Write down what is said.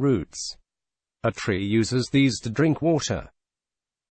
roots. A tree uses these to drink water.